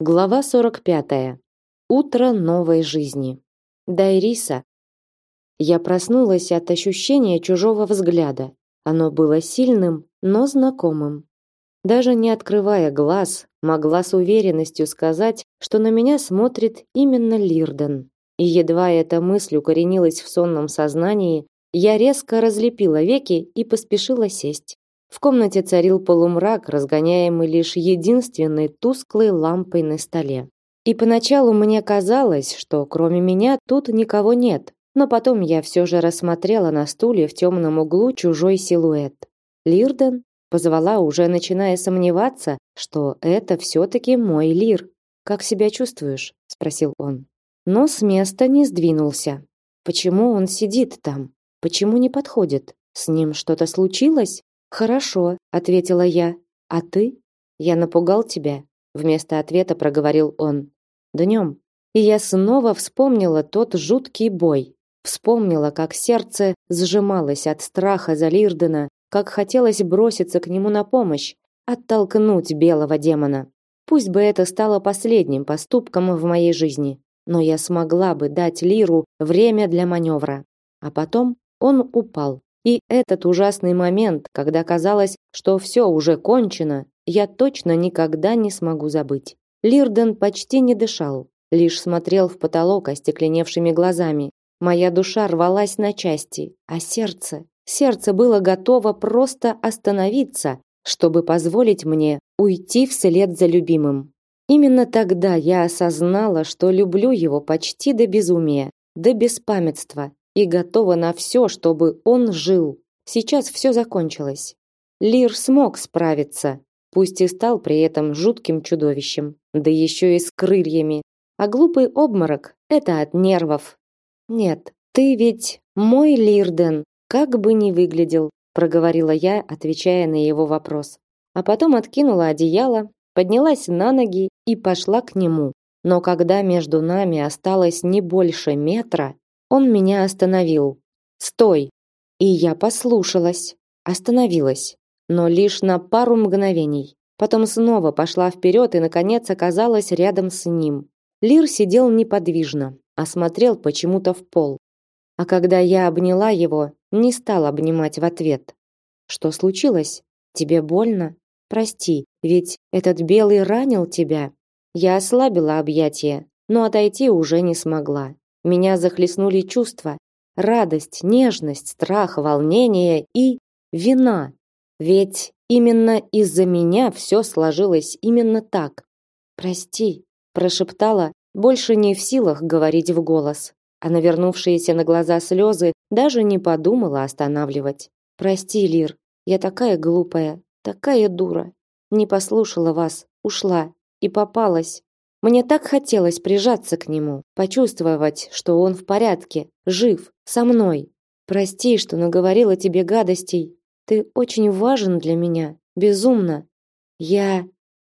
Глава 45. Утро новой жизни. Дайриса. Я проснулась от ощущения чужого взгляда. Оно было сильным, но знакомым. Даже не открывая глаз, могла с уверенностью сказать, что на меня смотрит именно Лирден. И едва эта мысль укоренилась в сонном сознании, я резко разлепила веки и поспешила сесть. В комнате царил полумрак, разгоняемый лишь единственной тусклой лампой на столе. И поначалу мне казалось, что кроме меня тут никого нет, но потом я все же рассмотрела на стуле в темном углу чужой силуэт. Лирден позвала, уже начиная сомневаться, что это все-таки мой Лир. «Как себя чувствуешь?» – спросил он. Но с места не сдвинулся. Почему он сидит там? Почему не подходит? С ним что-то случилось? Хорошо, ответила я. А ты? Я напугал тебя, вместо ответа проговорил он. Днем. И я снова вспомнила тот жуткий бой. Вспомнила, как сердце сжималось от страха за Лирдена, как хотелось броситься к нему на помощь, оттолкнуть белого демона. Пусть бы это стало последним поступком в моей жизни, но я смогла бы дать Лиру время для маневра. А потом он упал, и этот ужасный момент, когда казалось, что все уже кончено, я точно никогда не смогу забыть. Лирден почти не дышал, лишь смотрел в потолок остекленевшими глазами. Моя душа рвалась на части, а сердце, сердце было готово просто остановиться, чтобы позволить мне уйти вслед за любимым. Именно тогда я осознала, что люблю его почти до безумия, до беспамятства, и готова на все, чтобы он жил. Сейчас все закончилось. Лир смог справиться, пусть и стал при этом жутким чудовищем, да еще и с крыльями. А глупый обморок – это от нервов. Нет, ты ведь мой Лирден, как бы ни выглядел, проговорила я, отвечая на его вопрос. А потом откинула одеяло, поднялась на ноги и пошла к нему. Но когда между нами осталось не больше метра, он меня остановил. "Стой!" И я послушалась, остановилась, но лишь на пару мгновений. Потом снова пошла вперед и наконец оказалась рядом с ним. Лир сидел неподвижно, а смотрел почему-то в пол. А когда я обняла его, не стал обнимать в ответ. Что случилось? Тебе больно? Прости, ведь этот белый ранил тебя. Я ослабила объятия, но отойти уже не смогла. Меня захлестнули чувства: радость, нежность, страх, волнение и вина. Ведь именно из-за меня все сложилось именно так. Прости, прошептала, больше не в силах говорить в голос. А навернувшиеся на глаза слезы даже не подумала останавливать. Прости, Лир, я такая глупая, такая дура. Не послушала вас, ушла и попалась. Мне так хотелось прижаться к нему, почувствовать, что он в порядке, жив, со мной. Прости, что наговорила тебе гадостей. Ты очень важен для меня, безумно. Я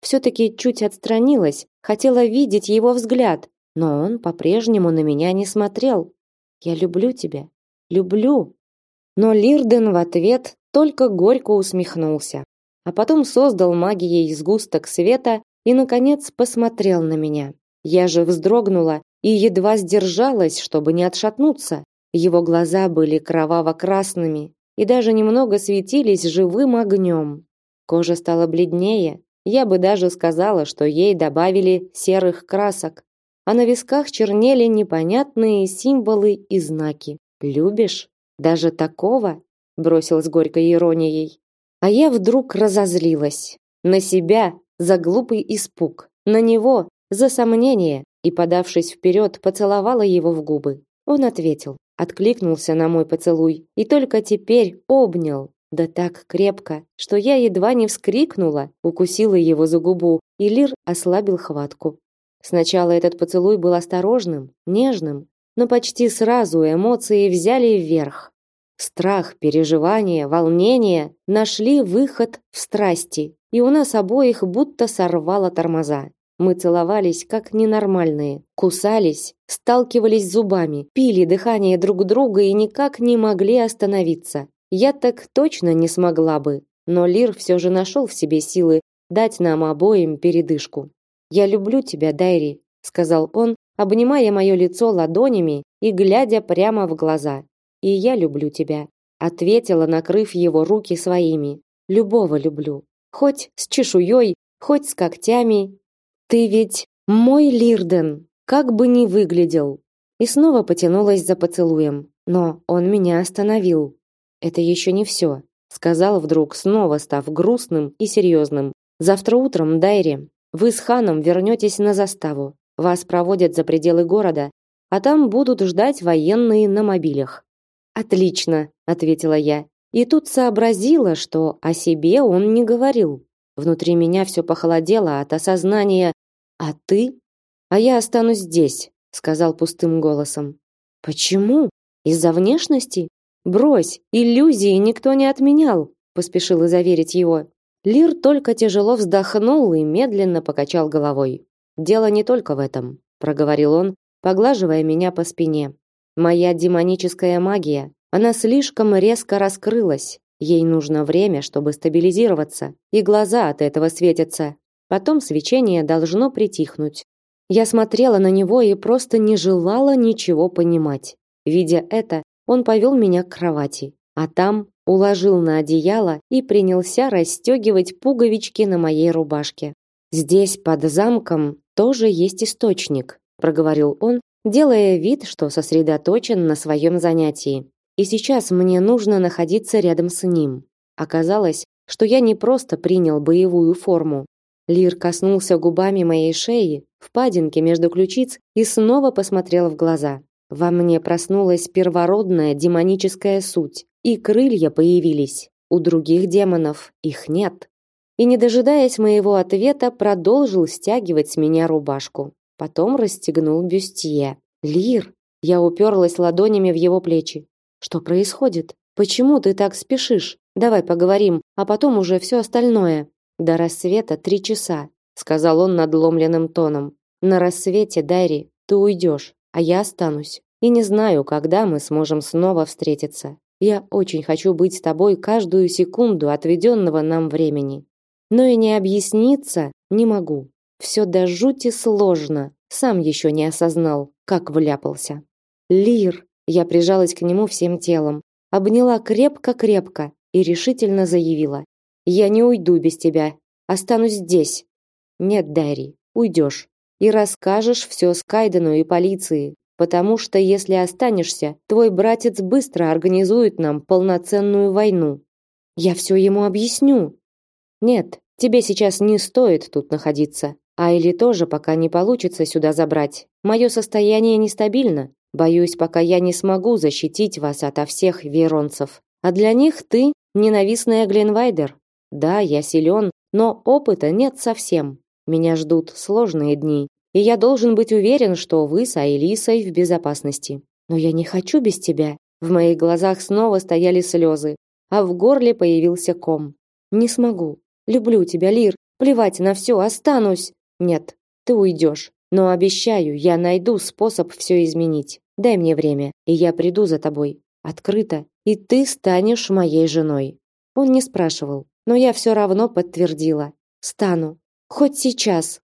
все таки чуть отстранилась, хотела видеть его взгляд, но он по-прежнему на меня не смотрел. Я люблю тебя. Люблю. Но Лирден в ответ только горько усмехнулся, а потом создал магией сгусток света и наконец посмотрел на меня. Я же вздрогнула и едва сдержалась, чтобы не отшатнуться. Его глаза были кроваво-красными и даже немного светились живым огнем. Кожа стала бледнее, я бы даже сказала, что ей добавили серых красок, а на висках чернели непонятные символы и знаки. «Любишь? Даже такого?» бросил с горькой иронией. А я вдруг разозлилась. На себя, за глупый испуг, на него за сомнение и, подавшись вперед, поцеловала его в губы. Он ответил, откликнулся на мой поцелуй и только теперь обнял, да так крепко, что я едва не вскрикнула, укусила его за губу, и Лир ослабил хватку. Сначала этот поцелуй был осторожным, нежным, но почти сразу эмоции взяли вверх. Страх, переживание, волнение нашли выход в страсти, и у нас обоих будто сорвало тормоза. Мы целовались как ненормальные, кусались, сталкивались зубами, пили дыхание друг друга и никак не могли остановиться. Я так точно не смогла бы, но Лир все же нашел в себе силы дать нам обоим передышку. Я люблю тебя, Дайри, сказал он, обнимая мое лицо ладонями и глядя прямо в глаза. И я люблю тебя, ответила, накрыв его руки своими. Любого люблю, хоть с чешуей, хоть с когтями. Ты ведь мой Лирден, как бы ни выглядел. И снова потянулась за поцелуем, но он меня остановил. Это еще не все, сказал вдруг, снова став грустным и серьезным. Завтра утром, Дайри, вы с ханом вернетесь на заставу. Вас проводят за пределы города, а там будут ждать военные на мобилях. Отлично, ответила я. И тут сообразила, что о себе он не говорил. Внутри меня все похолодело от осознания: "А ты? А я останусь здесь", сказал пустым голосом. Почему? Из-за внешности? Брось, иллюзии никто не отменял, поспешила заверить его. Лир только тяжело вздохнул и медленно покачал головой. Дело не только в этом, проговорил он, поглаживая меня по спине. Моя демоническая магия, она слишком резко раскрылась. Ей нужно время, чтобы стабилизироваться, и глаза от этого светятся. Потом свечение должно притихнуть. Я смотрела на него и просто не желала ничего понимать. Видя это, он повел меня к кровати, а там уложил на одеяло и принялся расстегивать пуговички на моей рубашке. Здесь под замком тоже есть источник, проговорил он, делая вид, что сосредоточен на своем занятии. И сейчас мне нужно находиться рядом с ним. Оказалось, что я не просто принял боевую форму. Лир коснулся губами моей шеи, впадинки между ключиц и снова посмотрел в глаза. Во мне проснулась первородная демоническая суть, и крылья появились. У других демонов их нет. И не дожидаясь моего ответа, продолжил стягивать с меня рубашку. Потом расстегнул бюстье. Лир, я уперлась ладонями в его плечи. Что происходит? Почему ты так спешишь? Давай поговорим, а потом уже все остальное. До рассвета три часа, сказал он надломленным тоном. На рассвете, Дайри, ты уйдешь, а я останусь. И не знаю, когда мы сможем снова встретиться. Я очень хочу быть с тобой каждую секунду отведенного нам времени. Но и не объясниться не могу. Все до жути сложно. Сам еще не осознал, как вляпался. Лир, я прижалась к нему всем телом, обняла крепко-крепко и решительно заявила: "Я не уйду без тебя. Останусь здесь". "Нет, Дари, уйдешь и расскажешь все Скайдену и полиции, потому что если останешься, твой братец быстро организует нам полноценную войну. Я все ему объясню. Нет, тебе сейчас не стоит тут находиться. А или тоже пока не получится сюда забрать. Мое состояние нестабильно. Боюсь, пока я не смогу защитить вас ото всех веронцев. А для них ты ненавистная Гленвайдер. Да, я силен, но опыта нет совсем. Меня ждут сложные дни, и я должен быть уверен, что вы с Айлисой в безопасности. Но я не хочу без тебя. В моих глазах снова стояли слезы, а в горле появился ком. Не смогу. Люблю тебя, Лир. Плевать на все, останусь. Нет, ты уйдешь. Но обещаю, я найду способ все изменить. Дай мне время, и я приду за тобой. Открыто. И ты станешь моей женой. Он не спрашивал, но я все равно подтвердила. Стану. Хоть сейчас.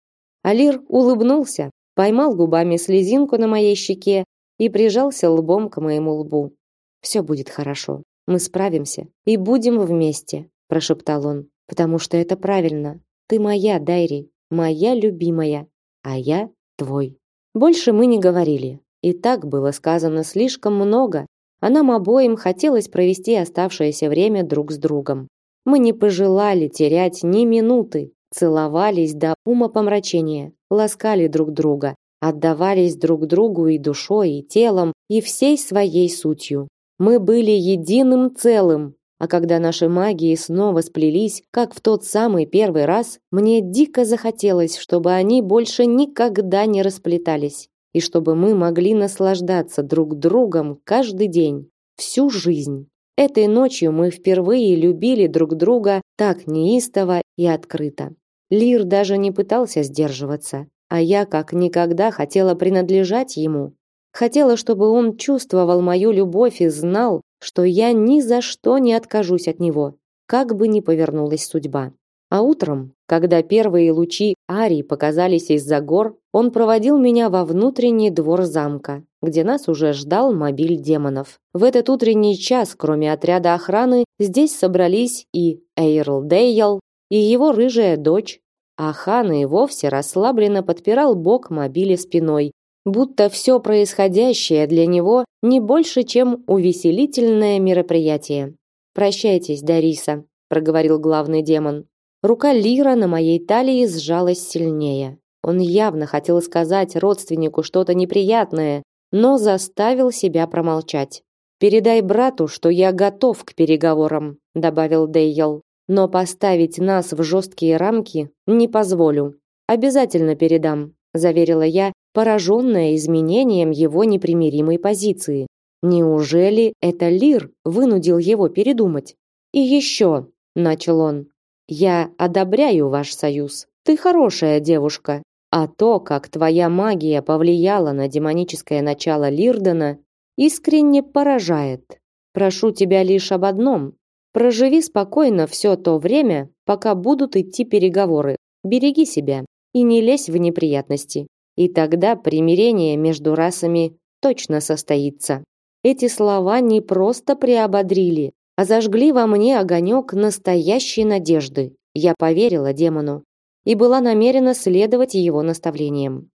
Алир улыбнулся, поймал губами слезинку на моей щеке и прижался лбом к моему лбу. Все будет хорошо. Мы справимся и будем вместе, прошептал он, потому что это правильно. Ты моя, Дайри, моя любимая, а я твой. Больше мы не говорили. И так было сказано слишком много, а нам обоим хотелось провести оставшееся время друг с другом. Мы не пожелали терять ни минуты, целовались до умопомрачения, ласкали друг друга, отдавались друг другу и душой, и телом, и всей своей сутью. Мы были единым целым, а когда наши магии снова сплелись, как в тот самый первый раз, мне дико захотелось, чтобы они больше никогда не расплетались, и чтобы мы могли наслаждаться друг другом каждый день, всю жизнь. Этой ночью мы впервые любили друг друга так неистово и открыто. Лир даже не пытался сдерживаться, а я как никогда хотела принадлежать ему. Хотела, чтобы он чувствовал мою любовь и знал, что я ни за что не откажусь от него, как бы ни повернулась судьба. А утром, Когда первые лучи Арии показались из-за гор, он проводил меня во внутренний двор замка, где нас уже ждал мобиль демонов. В этот утренний час, кроме отряда охраны, здесь собрались и Эйрл Дейл, и его рыжая дочь, а хан и вовсе расслабленно подпирал бок мобили спиной, будто все происходящее для него не больше, чем увеселительное мероприятие. «Прощайтесь, Дариса», — проговорил главный демон. Рука Лира на моей талии сжалась сильнее. Он явно хотел сказать родственнику что-то неприятное, но заставил себя промолчать. «Передай брату, что я готов к переговорам», — добавил Дейел. «Но поставить нас в жесткие рамки не позволю. Обязательно передам», — заверила я, пораженная изменением его непримиримой позиции. Неужели это Лир вынудил его передумать? «И еще», — начал он, я одобряю ваш союз. Ты хорошая девушка. А то, как твоя магия повлияла на демоническое начало Лирдена, искренне поражает. Прошу тебя лишь об одном. Проживи спокойно все то время, пока будут идти переговоры. Береги себя и не лезь в неприятности. И тогда примирение между расами точно состоится. Эти слова не просто приободрили, а зажгли во мне огонек настоящей надежды. Я поверила демону и была намерена следовать его наставлениям.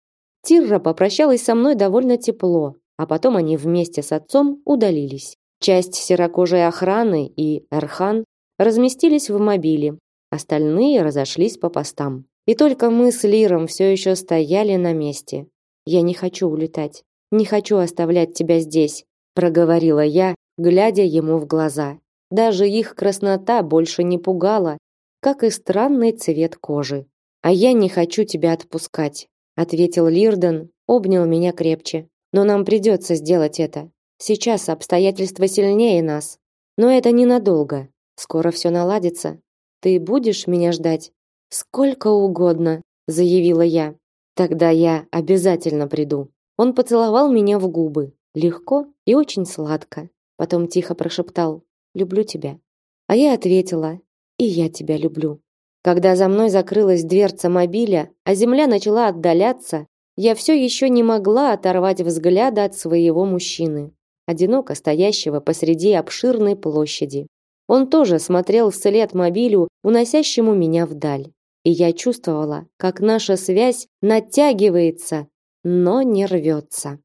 Тирра попрощалась со мной довольно тепло, а потом они вместе с отцом удалились. Часть серокожей охраны и Эрхан разместились в мобиле, остальные разошлись по постам. И только мы с Лиром все еще стояли на месте. Я не хочу улетать, не хочу оставлять тебя здесь, проговорила я, глядя ему в глаза. Даже их краснота больше не пугала, как и странный цвет кожи. А я не хочу тебя отпускать, ответил Лирден, обнял меня крепче. Но нам придется сделать это. Сейчас обстоятельства сильнее нас. Но это ненадолго. Скоро все наладится. Ты будешь меня ждать? Сколько угодно, заявила я. Тогда я обязательно приду. Он поцеловал меня в губы, легко и очень сладко. Потом тихо прошептал: люблю тебя. А я ответила, и я тебя люблю. Когда за мной закрылась дверца мобиля, а земля начала отдаляться, я все еще не могла оторвать взгляда от своего мужчины, одиноко стоящего посреди обширной площади. Он тоже смотрел вслед мобилю, уносящему меня вдаль. И я чувствовала, как наша связь натягивается, но не рвется.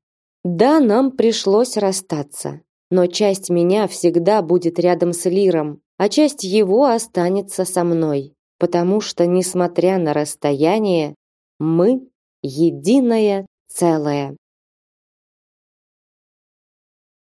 Да, нам пришлось расстаться но часть меня всегда будет рядом с Лиром, а часть его останется со мной, потому что, несмотря на расстояние, мы единое целое.